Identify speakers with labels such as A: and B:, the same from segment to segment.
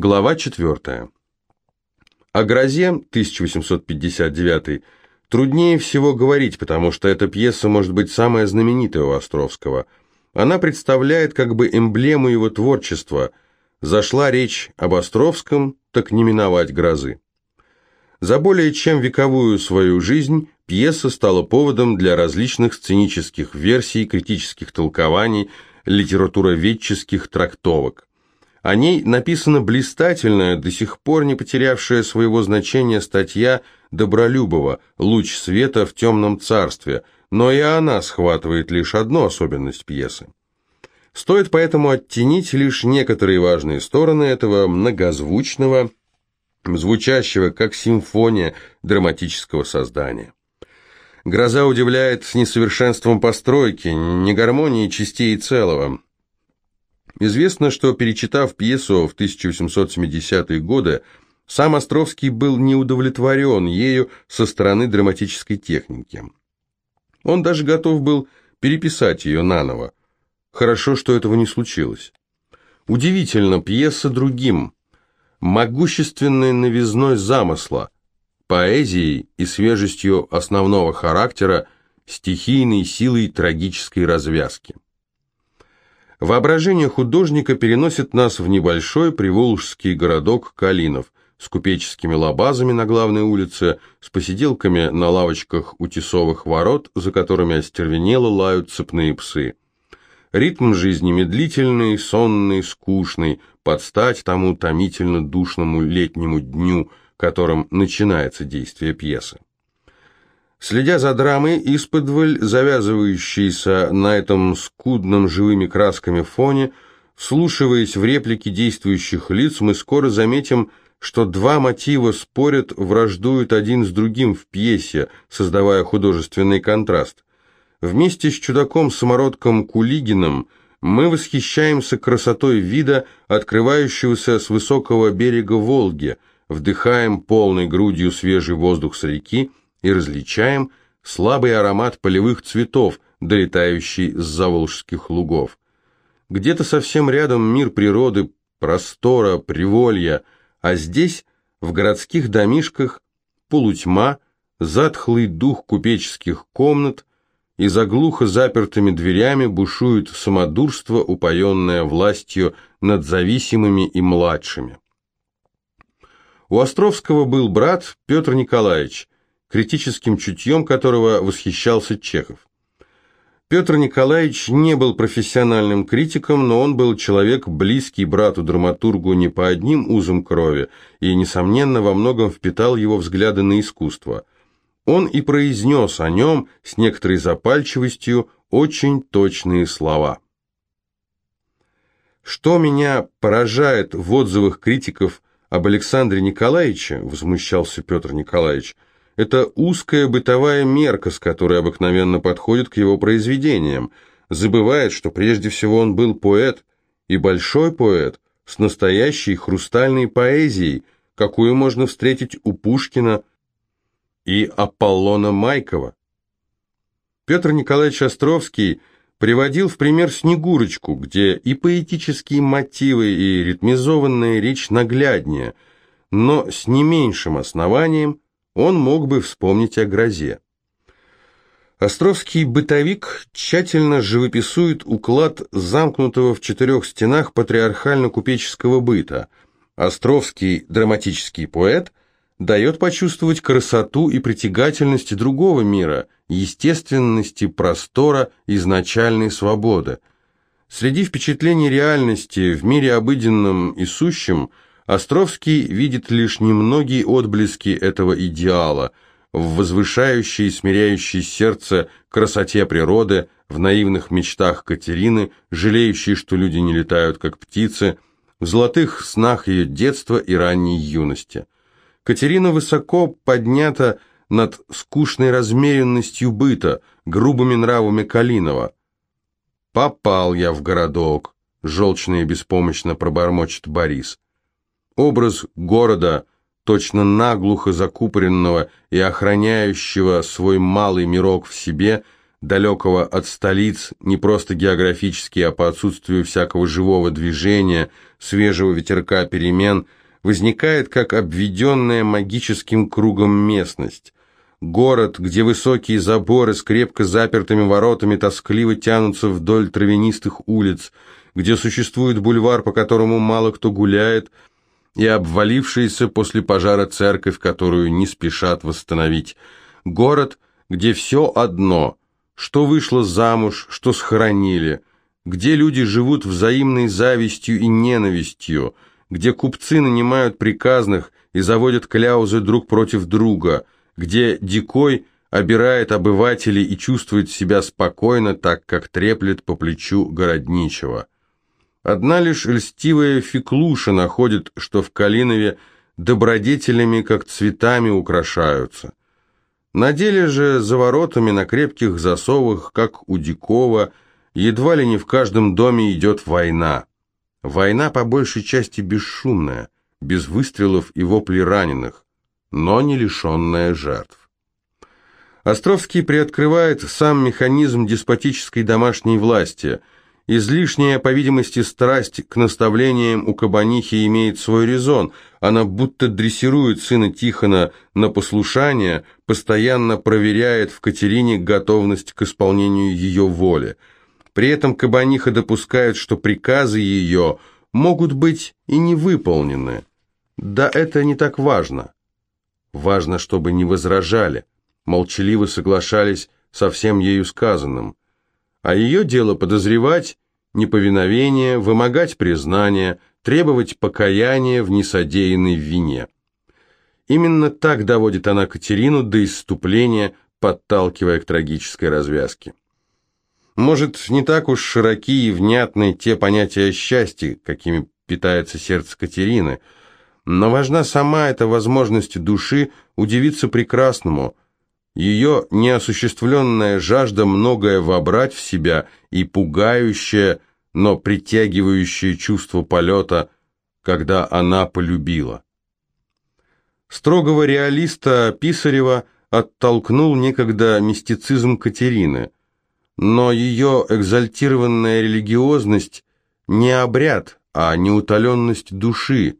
A: Глава 4. О грозе 1859 труднее всего говорить, потому что эта пьеса может быть самая знаменитая у Островского. Она представляет как бы эмблему его творчества. Зашла речь об Островском, так не миновать грозы. За более чем вековую свою жизнь пьеса стала поводом для различных сценических версий, критических толкований, литературоведческих трактовок. О ней написана блистательная, до сих пор не потерявшая своего значения статья Добролюбова «Луч света в темном царстве», но и она схватывает лишь одну особенность пьесы. Стоит поэтому оттенить лишь некоторые важные стороны этого многозвучного, звучащего как симфония драматического создания. Гроза удивляет несовершенством постройки, не гармонией частей целого. Известно, что, перечитав пьесу в 1870-е годы, сам Островский был не удовлетворен ею со стороны драматической техники. Он даже готов был переписать ее наново. Хорошо, что этого не случилось. Удивительно, пьеса другим, могущественной новизной замысла, поэзией и свежестью основного характера, стихийной силой трагической развязки. Воображение художника переносит нас в небольшой приволжский городок Калинов с купеческими лабазами на главной улице, с посиделками на лавочках у тесовых ворот, за которыми остервенело лают цепные псы. Ритм жизни медлительный, сонный, скучный, под стать тому томительно душному летнему дню, которым начинается действие пьесы. Следя за драмой, исподволь завязывающейся на этом скудном живыми красками фоне, вслушиваясь в реплики действующих лиц, мы скоро заметим, что два мотива спорят, враждуют один с другим в пьесе, создавая художественный контраст. Вместе с чудаком-самородком Кулигином мы восхищаемся красотой вида, открывающегося с высокого берега Волги, вдыхаем полной грудью свежий воздух с реки, и различаем слабый аромат полевых цветов, долетающий с заволжских лугов. Где-то совсем рядом мир природы, простора, приволья, а здесь, в городских домишках, полутьма, затхлый дух купеческих комнат, и за глухо запертыми дверями бушует самодурство, упоенное властью над зависимыми и младшими. У Островского был брат Петр Николаевич, критическим чутьем которого восхищался Чехов. Петр Николаевич не был профессиональным критиком, но он был человек, близкий брату-драматургу не по одним узам крови, и, несомненно, во многом впитал его взгляды на искусство. Он и произнес о нем с некоторой запальчивостью очень точные слова. «Что меня поражает в отзывах критиков об Александре Николаевиче», возмущался Петр Николаевич, – это узкая бытовая мерка, с которой обыкновенно подходит к его произведениям. Забывает, что прежде всего он был поэт, и большой поэт, с настоящей хрустальной поэзией, какую можно встретить у Пушкина и Аполлона Майкова. Петр Николаевич Островский приводил в пример «Снегурочку», где и поэтические мотивы, и ритмизованная речь нагляднее, но с не меньшим основанием – он мог бы вспомнить о грозе. Островский бытовик тщательно живописует уклад замкнутого в четырех стенах патриархально-купеческого быта. Островский драматический поэт дает почувствовать красоту и притягательность другого мира, естественности простора изначальной свободы. Среди впечатлений реальности в мире обыденном и сущем – Островский видит лишь немногие отблески этого идеала в возвышающей и смиряющей сердце красоте природы, в наивных мечтах Катерины, жалеющей, что люди не летают, как птицы, в золотых снах ее детства и ранней юности. Катерина высоко поднята над скучной размеренностью быта, грубыми нравами Калинова. «Попал я в городок», — желчно и беспомощно пробормочет Борис. Образ города, точно наглухо закупоренного и охраняющего свой малый мирок в себе, далекого от столиц, не просто географически, а по отсутствию всякого живого движения, свежего ветерка перемен, возникает как обведенная магическим кругом местность. Город, где высокие заборы с крепко запертыми воротами тоскливо тянутся вдоль травянистых улиц, где существует бульвар, по которому мало кто гуляет, и обвалившаяся после пожара церковь, которую не спешат восстановить. Город, где все одно, что вышло замуж, что схоронили, где люди живут взаимной завистью и ненавистью, где купцы нанимают приказных и заводят кляузы друг против друга, где дикой обирает обывателей и чувствует себя спокойно, так как треплет по плечу городничего. Одна лишь льстивая феклуша находит, что в Калинове добродетелями, как цветами, украшаются. На деле же за воротами на крепких засовах, как у Дикова, едва ли не в каждом доме идет война. Война по большей части бесшумная, без выстрелов и воплей раненых, но не лишенная жертв. Островский приоткрывает сам механизм деспотической домашней власти – Излишняя, по видимости, страсть к наставлениям у кабанихи имеет свой резон. Она будто дрессирует сына Тихона на послушание, постоянно проверяет в Катерине готовность к исполнению ее воли. При этом кабаниха допускает, что приказы ее могут быть и не выполнены. Да это не так важно. Важно, чтобы не возражали, молчаливо соглашались со всем ею сказанным а ее дело подозревать неповиновение, вымогать признания, требовать покаяния в несодеянной вине. Именно так доводит она Катерину до исступления, подталкивая к трагической развязке. Может, не так уж широки и внятны те понятия счастья, какими питается сердце Катерины, но важна сама эта возможность души удивиться прекрасному – ее неосуществленная жажда многое вобрать в себя и пугающее, но притягивающее чувство полета, когда она полюбила. Строгого реалиста Писарева оттолкнул некогда мистицизм Катерины, но ее экзальтированная религиозность не обряд, а неутоленность души,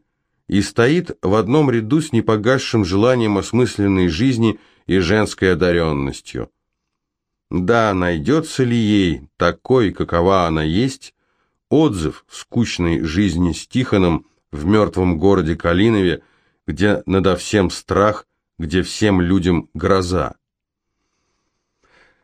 A: и стоит в одном ряду с непогасшим желанием осмысленной жизни – и женской одаренностью. Да, найдется ли ей, такой, какова она есть, отзыв скучной жизни с Тихоном в мертвом городе Калинове, где надо всем страх, где всем людям гроза.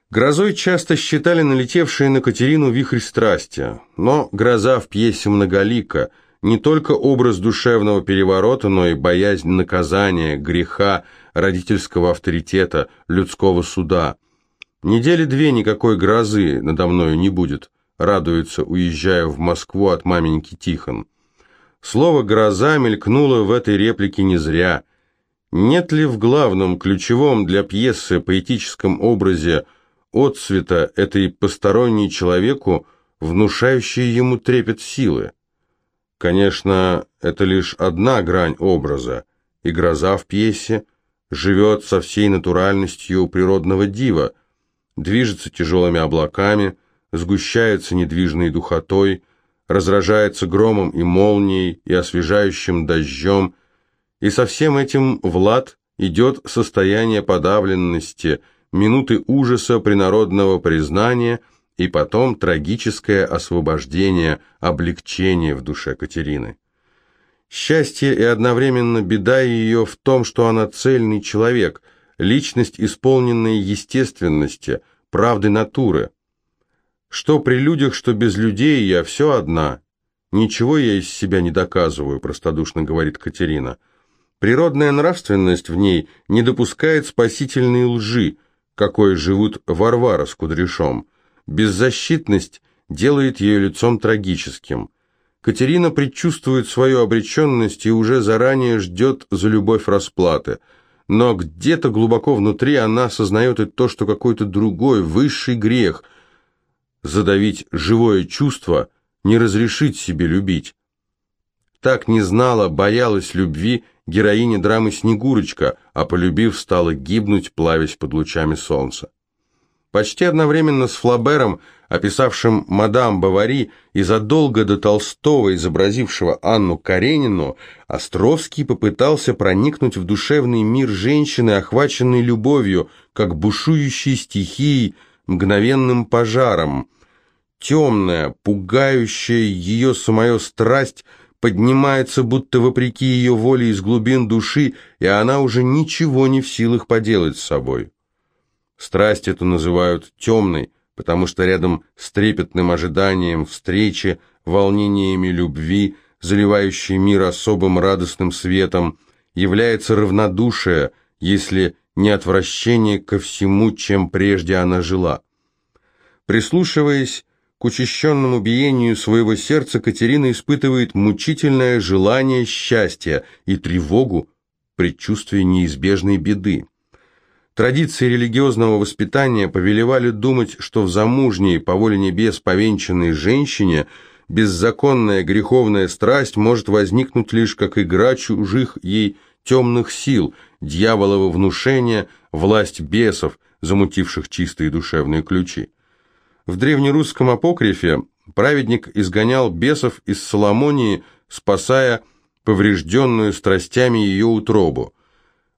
A: Грозой часто считали налетевшие на Катерину вихрь страсти, но гроза в пьесе многолика, не только образ душевного переворота, но и боязнь наказания, греха, родительского авторитета, людского суда. Недели две никакой грозы надо мною не будет, радуется, уезжая в Москву от маменьки Тихон. Слово «гроза» мелькнуло в этой реплике не зря. Нет ли в главном, ключевом для пьесы поэтическом образе отцвета этой посторонней человеку, внушающей ему трепет силы? Конечно, это лишь одна грань образа, и гроза в пьесе – живет со всей натуральностью природного дива, движется тяжелыми облаками, сгущается недвижной духотой, разражается громом и молнией и освежающим дождем, и со всем этим Влад идет состояние подавленности, минуты ужаса принародного признания и потом трагическое освобождение, облегчение в душе Катерины. Счастье и одновременно беда ее в том, что она цельный человек, личность, исполненная естественности, правды натуры. Что при людях, что без людей, я все одна. Ничего я из себя не доказываю, простодушно говорит Катерина. Природная нравственность в ней не допускает спасительной лжи, какой живут Варвара с Кудряшом. Беззащитность делает ее лицом трагическим. Катерина предчувствует свою обреченность и уже заранее ждет за любовь расплаты. Но где-то глубоко внутри она осознает и то, что какой-то другой, высший грех – задавить живое чувство, не разрешить себе любить. Так не знала, боялась любви героиня драмы Снегурочка, а полюбив, стала гибнуть, плавясь под лучами солнца. Почти одновременно с Флабером, описавшим мадам Бавари, и задолго до Толстого, изобразившего Анну Каренину, Островский попытался проникнуть в душевный мир женщины, охваченной любовью, как бушующей стихией, мгновенным пожаром. Темная, пугающая ее самое страсть поднимается, будто вопреки ее воле из глубин души, и она уже ничего не в силах поделать с собой. Страсть эту называют темной, потому что рядом с трепетным ожиданием встречи, волнениями любви, заливающей мир особым радостным светом, является равнодушие, если не отвращение ко всему, чем прежде она жила. Прислушиваясь к учащенному биению своего сердца, Катерина испытывает мучительное желание счастья и тревогу, предчувствие неизбежной беды. Традиции религиозного воспитания повелевали думать, что в замужней, по воле небес повенчанной женщине беззаконная греховная страсть может возникнуть лишь как игра чужих ей темных сил, дьяволово внушение, власть бесов, замутивших чистые душевные ключи. В древнерусском апокрифе праведник изгонял бесов из Соломонии, спасая поврежденную страстями ее утробу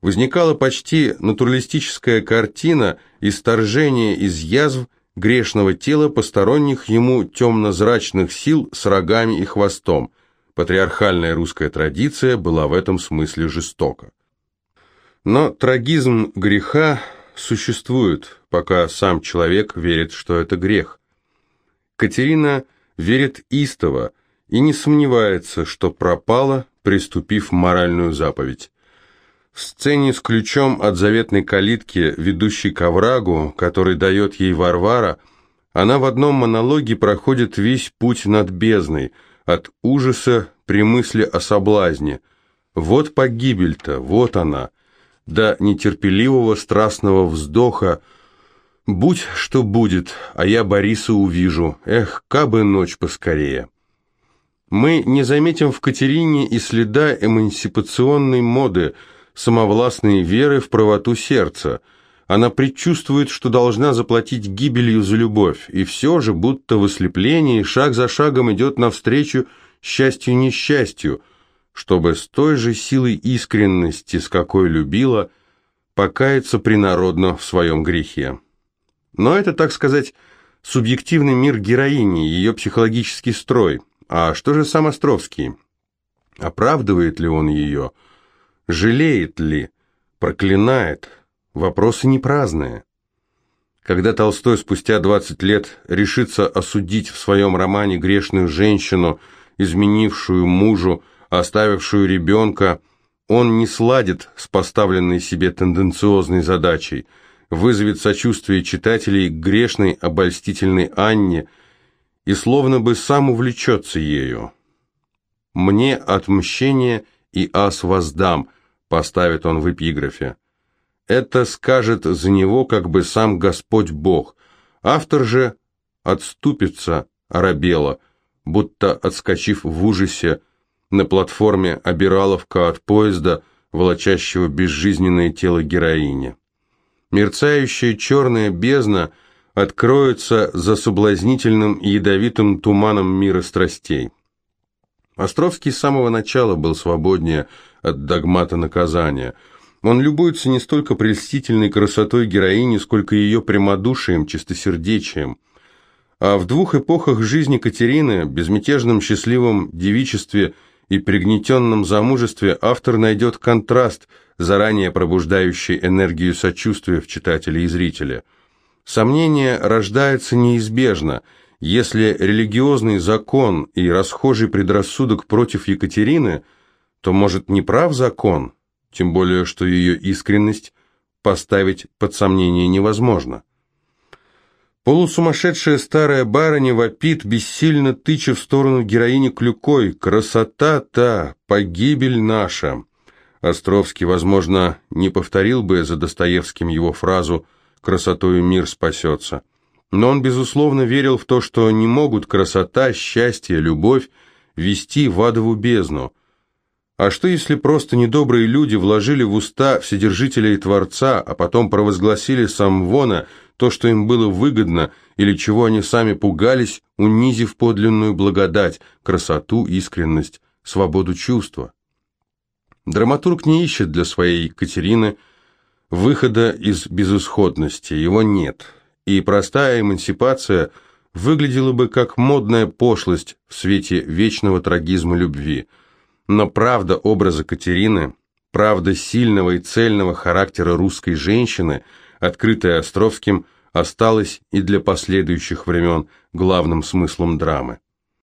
A: возникала почти натуралистическая картина исторжения из язв грешного тела посторонних ему темно-зрачных сил с рогами и хвостом. Патриархальная русская традиция была в этом смысле жестока. Но трагизм греха существует, пока сам человек верит, что это грех. Катерина верит истово и не сомневается, что пропала, приступив моральную заповедь. В сцене с ключом от заветной калитки, ведущей к оврагу, который дает ей Варвара, она в одном монологе проходит весь путь над бездной, от ужаса при мысли о соблазне. Вот погибель-то, вот она, до нетерпеливого страстного вздоха, «Будь что будет, а я Бориса увижу, эх, кабы ночь поскорее». Мы не заметим в Катерине и следа эмансипационной моды – самовластной веры в правоту сердца. Она предчувствует, что должна заплатить гибелью за любовь, и все же, будто в ослеплении, шаг за шагом идет навстречу счастью-несчастью, чтобы с той же силой искренности, с какой любила, покаяться принародно в своем грехе. Но это, так сказать, субъективный мир героини, ее психологический строй. А что же сам Островский? Оправдывает ли он ее? Жалеет ли? Проклинает? Вопросы не праздные. Когда Толстой спустя 20 лет решится осудить в своем романе грешную женщину, изменившую мужу, оставившую ребенка, он не сладит с поставленной себе тенденциозной задачей, вызовет сочувствие читателей к грешной обольстительной Анне и словно бы сам увлечется ею. «Мне отмщение и ас воздам», поставит он в эпиграфе. Это скажет за него как бы сам Господь Бог. Автор же отступится, оробело, будто отскочив в ужасе на платформе обираловка от поезда, волочащего безжизненное тело героини. Мерцающая черная бездна откроется за соблазнительным и ядовитым туманом мира страстей. Островский с самого начала был свободнее от догмата наказания. Он любуется не столько прельстительной красотой героини, сколько ее прямодушием, чистосердечием. А в двух эпохах жизни Катерины, безмятежном счастливом девичестве и пригнетенном замужестве, автор найдет контраст, заранее пробуждающий энергию сочувствия в читателе и зрителе. Сомнение рождается неизбежно – если религиозный закон и расхожий предрассудок против Екатерины, то, может, не прав закон, тем более, что ее искренность поставить под сомнение невозможно. Полусумасшедшая старая барыня вопит, бессильно тыча в сторону героини клюкой. «Красота-то! Погибель наша!» Островский, возможно, не повторил бы за Достоевским его фразу «красотою мир спасется» но он, безусловно, верил в то, что не могут красота, счастье, любовь вести в адову бездну. А что если просто недобрые люди вложили в уста Вседержителя и Творца, а потом провозгласили Самвона то, что им было выгодно, или чего они сами пугались, унизив подлинную благодать, красоту, искренность, свободу чувства? Драматург не ищет для своей Екатерины выхода из безысходности, его нет. И простая эмансипация выглядела бы как модная пошлость в свете вечного трагизма любви – но правда образа Катерины, правда сильного и цельного характера русской женщины, открытая Островским, осталась и для последующих времен главным смыслом драмы.